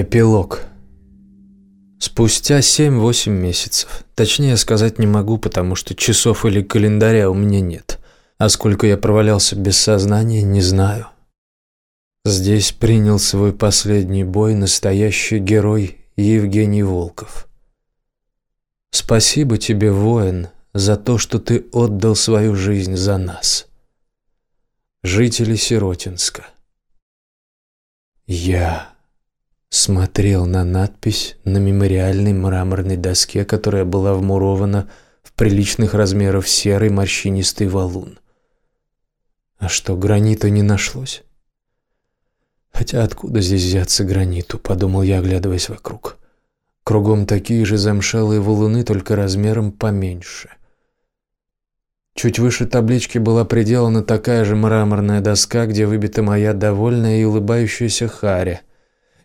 Эпилог. Спустя 7-8 месяцев. Точнее сказать не могу, потому что часов или календаря у меня нет. А сколько я провалялся без сознания, не знаю. Здесь принял свой последний бой настоящий герой Евгений Волков. Спасибо тебе, воин, за то, что ты отдал свою жизнь за нас. Жители Сиротинска. Я смотрел на надпись на мемориальной мраморной доске, которая была вмурована в приличных размеров серый морщинистый валун. А что, гранита не нашлось? Хотя откуда здесь взяться граниту, подумал я, оглядываясь вокруг. Кругом такие же замшелые валуны, только размером поменьше. Чуть выше таблички была приделана такая же мраморная доска, где выбита моя довольная и улыбающаяся Харя.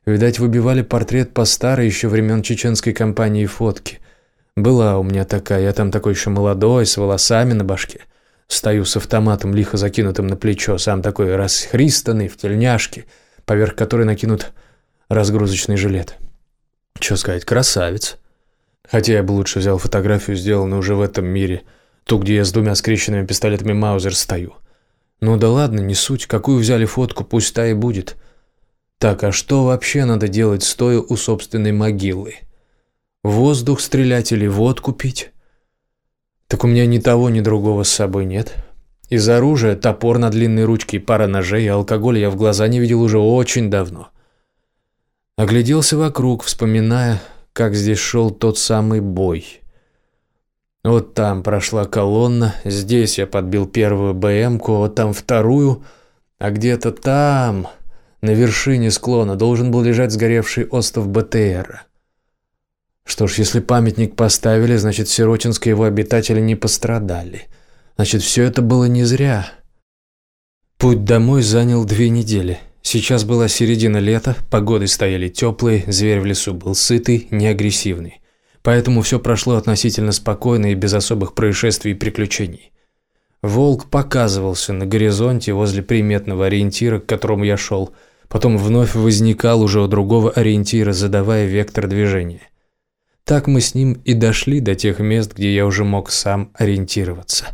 Видать, выбивали портрет по старой еще времен чеченской компании фотки. Была у меня такая, я там такой еще молодой, с волосами на башке. Стою с автоматом, лихо закинутым на плечо, сам такой расхристанный, в тельняшке, поверх которой накинут разгрузочный жилет. Че сказать, красавец. Хотя я бы лучше взял фотографию, сделанную уже в этом мире, ту, где я с двумя скрещенными пистолетами Маузер стою. Ну да ладно, не суть, какую взяли фотку, пусть та и будет. Так, а что вообще надо делать, стоя у собственной могилы? Воздух стрелять или водку пить? Так у меня ни того, ни другого с собой нет. Из оружия топор на длинной ручке и пара ножей, а алкоголь я в глаза не видел уже очень давно. Огляделся вокруг, вспоминая, как здесь шел тот самый бой. Вот там прошла колонна, здесь я подбил первую БМку, вот там вторую, а где-то там... На вершине склона должен был лежать сгоревший остов БТР. Что ж, если памятник поставили, значит, Сиротинск и его обитатели не пострадали. Значит, все это было не зря. Путь домой занял две недели. Сейчас была середина лета, погоды стояли теплые, зверь в лесу был сытый, не агрессивный. Поэтому все прошло относительно спокойно и без особых происшествий и приключений. Волк показывался на горизонте возле приметного ориентира, к которому я шел – потом вновь возникал уже у другого ориентира, задавая вектор движения. Так мы с ним и дошли до тех мест, где я уже мог сам ориентироваться.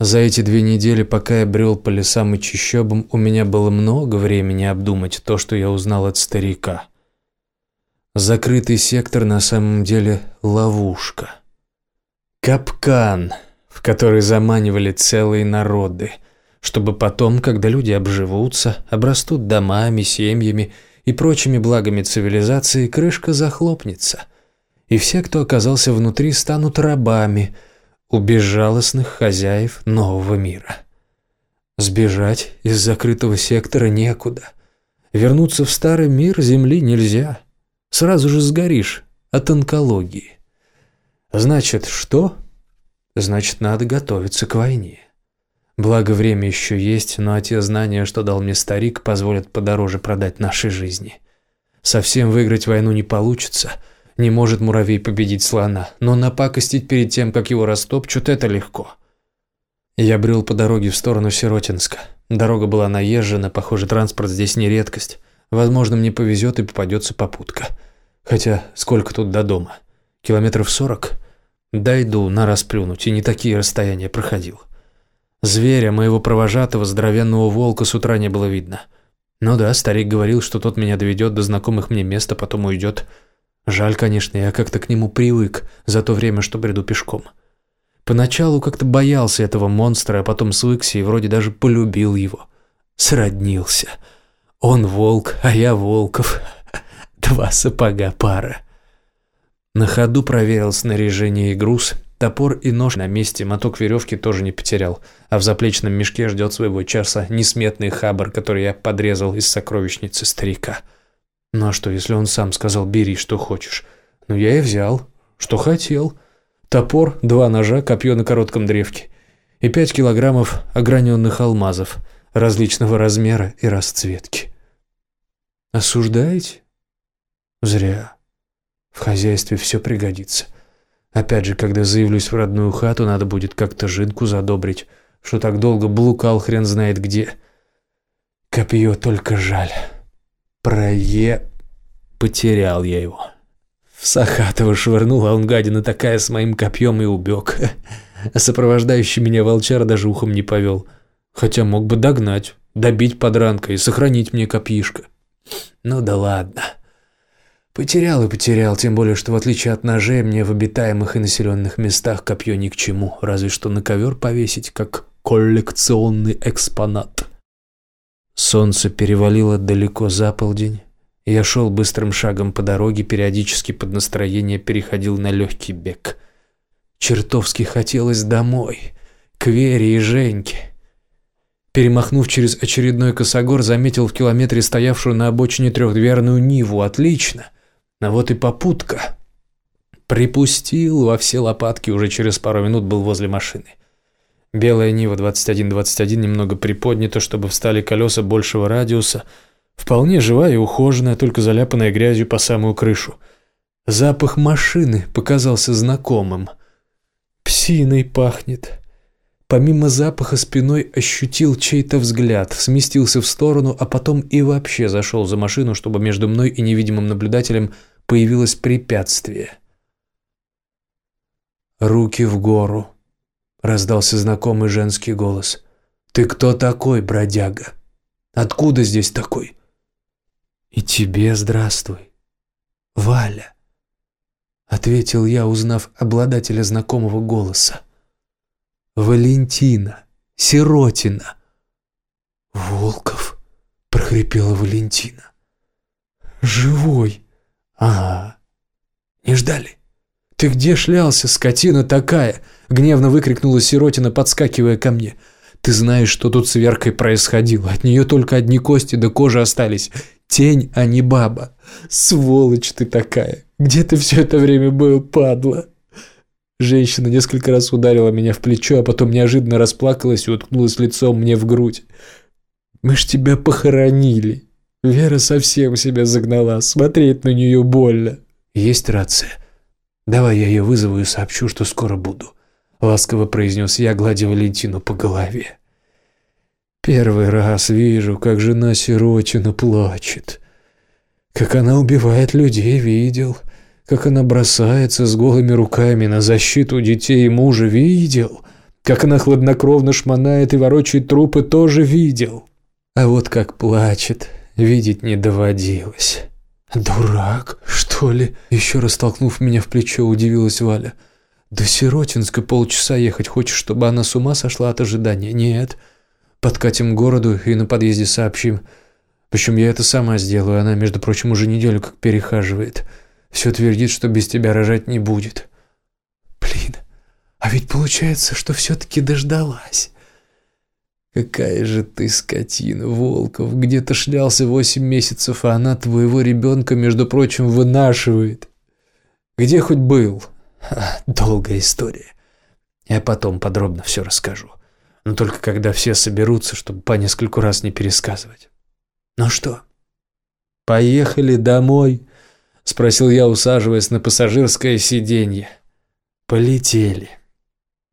За эти две недели, пока я брел по лесам и чащобам, у меня было много времени обдумать то, что я узнал от старика. Закрытый сектор на самом деле ловушка. Капкан, в который заманивали целые народы – чтобы потом, когда люди обживутся, обрастут домами, семьями и прочими благами цивилизации, крышка захлопнется, и все, кто оказался внутри, станут рабами у безжалостных хозяев нового мира. Сбежать из закрытого сектора некуда. Вернуться в старый мир Земли нельзя. Сразу же сгоришь от онкологии. Значит, что? Значит, надо готовиться к войне. Благо, время еще есть, но те знания, что дал мне старик, позволят подороже продать нашей жизни. Совсем выиграть войну не получится. Не может муравей победить слона, но напакостить перед тем, как его растопчут, это легко. Я брел по дороге в сторону Сиротинска. Дорога была наезжена, похоже, транспорт здесь не редкость. Возможно, мне повезет и попадется попутка. Хотя, сколько тут до дома? Километров сорок? Дойду, на расплюнуть, и не такие расстояния проходил. Зверя, моего провожатого, здоровенного волка с утра не было видно. Ну да, старик говорил, что тот меня доведет до знакомых мне места, потом уйдет. Жаль, конечно, я как-то к нему привык за то время, что бреду пешком. Поначалу как-то боялся этого монстра, а потом свыкся и вроде даже полюбил его. Сроднился. Он волк, а я волков. Два сапога пара. На ходу проверил снаряжение и груз – Топор и нож на месте, моток веревки тоже не потерял, а в заплечном мешке ждет своего часа несметный хабар, который я подрезал из сокровищницы старика. Ну а что, если он сам сказал «бери, что хочешь»? Ну я и взял, что хотел. Топор, два ножа, копье на коротком древке и пять килограммов ограненных алмазов различного размера и расцветки. Осуждаете? Зря. В хозяйстве все пригодится. Опять же, когда заявлюсь в родную хату, надо будет как-то жидку задобрить, что так долго блукал хрен знает где. Копье только жаль. Прое... Потерял я его. В Сахатова швырнул, а он, гадина такая, с моим копьем и убег. Сопровождающий меня волчара даже ухом не повел. Хотя мог бы догнать, добить подранка и сохранить мне копьишко. Ну да ладно. Потерял и потерял, тем более, что в отличие от ножей, мне в обитаемых и населенных местах копье ни к чему, разве что на ковер повесить, как коллекционный экспонат. Солнце перевалило далеко за полдень. Я шел быстрым шагом по дороге, периодически под настроение переходил на легкий бег. Чертовски хотелось домой, к Вере и Женьке. Перемахнув через очередной косогор, заметил в километре стоявшую на обочине трехдверную Ниву. Отлично. А вот и попутка. Припустил во все лопатки, уже через пару минут был возле машины. Белая Нива 2121 немного приподнята, чтобы встали колеса большего радиуса. Вполне живая и ухоженная, только заляпанная грязью по самую крышу. Запах машины показался знакомым. Псиной пахнет. Помимо запаха спиной ощутил чей-то взгляд, сместился в сторону, а потом и вообще зашел за машину, чтобы между мной и невидимым наблюдателем появилось препятствие. «Руки в гору», — раздался знакомый женский голос. «Ты кто такой, бродяга? Откуда здесь такой?» «И тебе здравствуй, Валя», — ответил я, узнав обладателя знакомого голоса. Валентина, Сиротина. Волков, прохрипела Валентина. Живой. Ага. Не ждали? Ты где шлялся, скотина такая? Гневно выкрикнула Сиротина, подскакивая ко мне. Ты знаешь, что тут с Веркой происходило. От нее только одни кости да кожа остались. Тень, а не баба. Сволочь ты такая. Где ты все это время был, падла? Женщина несколько раз ударила меня в плечо, а потом неожиданно расплакалась и уткнулась лицом мне в грудь. «Мы ж тебя похоронили!» Вера совсем себя загнала, смотреть на нее больно. «Есть рация. Давай я ее вызову и сообщу, что скоро буду», — ласково произнес я, гладя Валентину по голове. «Первый раз вижу, как жена сиротина плачет. Как она убивает людей, видел как она бросается с голыми руками на защиту детей и мужа, видел. Как она хладнокровно шмонает и ворочает трупы, тоже видел. А вот как плачет, видеть не доводилось. «Дурак, что ли?» Еще раз толкнув меня в плечо, удивилась Валя. «До Сиротинска полчаса ехать. Хочешь, чтобы она с ума сошла от ожидания?» «Нет. Подкатим к городу и на подъезде сообщим. Причем я это сама сделаю. Она, между прочим, уже неделю как перехаживает». Все твердит, что без тебя рожать не будет. Блин, а ведь получается, что все-таки дождалась. Какая же ты скотина, Волков. Где-то шлялся восемь месяцев, а она твоего ребенка, между прочим, вынашивает. Где хоть был? Ха, долгая история. Я потом подробно все расскажу. Но только когда все соберутся, чтобы по нескольку раз не пересказывать. Ну что, поехали домой?» — спросил я, усаживаясь на пассажирское сиденье. «Полетели».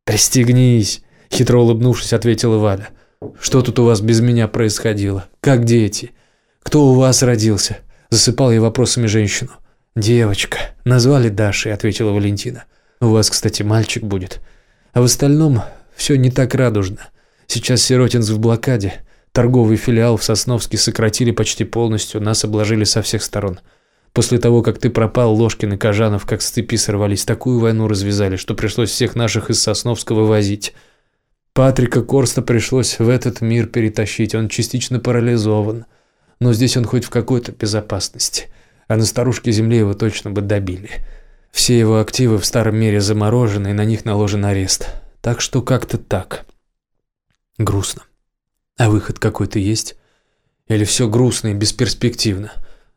«Пристегнись», — хитро улыбнувшись, ответила Валя. «Что тут у вас без меня происходило? Как дети? Кто у вас родился?» Засыпал я вопросами женщину. «Девочка. Назвали Дашей», — ответила Валентина. «У вас, кстати, мальчик будет. А в остальном все не так радужно. Сейчас Сиротинск в блокаде. Торговый филиал в Сосновске сократили почти полностью, нас обложили со всех сторон. После того, как ты пропал, Ложкин и Кожанов как с цепи сорвались, такую войну развязали, что пришлось всех наших из Сосновского вывозить. Патрика Корста пришлось в этот мир перетащить, он частично парализован. Но здесь он хоть в какой-то безопасности. А на старушке земле его точно бы добили. Все его активы в старом мире заморожены, и на них наложен арест. Так что как-то так. Грустно. А выход какой-то есть? Или все грустно и бесперспективно?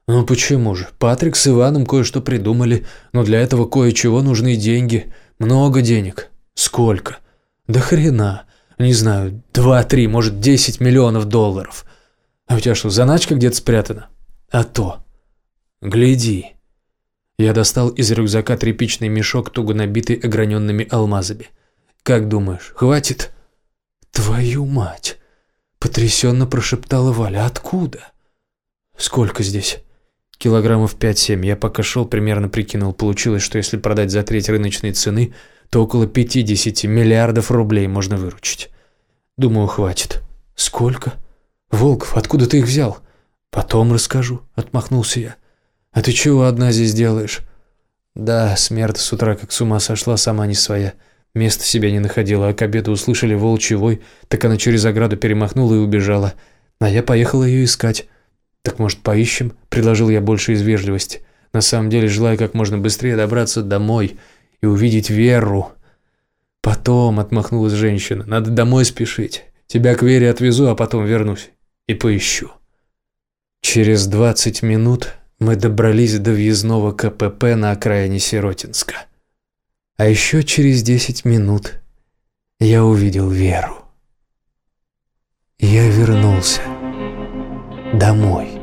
«Ну почему же? Патрик с Иваном кое-что придумали, но для этого кое-чего нужны деньги. Много денег. Сколько? Да хрена. Не знаю, два-три, может, десять миллионов долларов. А у тебя что, заначка где-то спрятана? А то. Гляди». Я достал из рюкзака тряпичный мешок, туго набитый ограненными алмазами. «Как думаешь, хватит?» «Твою мать!» – потрясенно прошептала Валя. «Откуда?» «Сколько здесь?» Килограммов 5-7. Я пока шел, примерно прикинул. Получилось, что если продать за треть рыночной цены, то около 50 миллиардов рублей можно выручить. Думаю, хватит. Сколько? Волков, откуда ты их взял? Потом расскажу, отмахнулся я. А ты чего одна здесь делаешь? Да, смерть с утра как с ума сошла, сама не своя. Места себя не находила, а к обеду услышали волчий вой, так она через ограду перемахнула и убежала. А я поехала ее искать. «Так, может, поищем?» – предложил я больше из вежливости. На самом деле, желая как можно быстрее добраться домой и увидеть Веру. «Потом», – отмахнулась женщина, – «надо домой спешить. Тебя к Вере отвезу, а потом вернусь и поищу». Через двадцать минут мы добрались до въездного КПП на окраине Сиротинска. А еще через десять минут я увидел Веру. Я вернулся домой.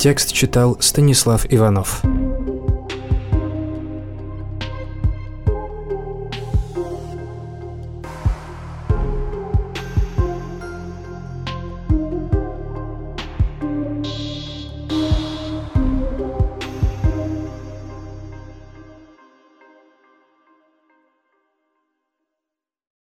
Текст читал Станислав Иванов.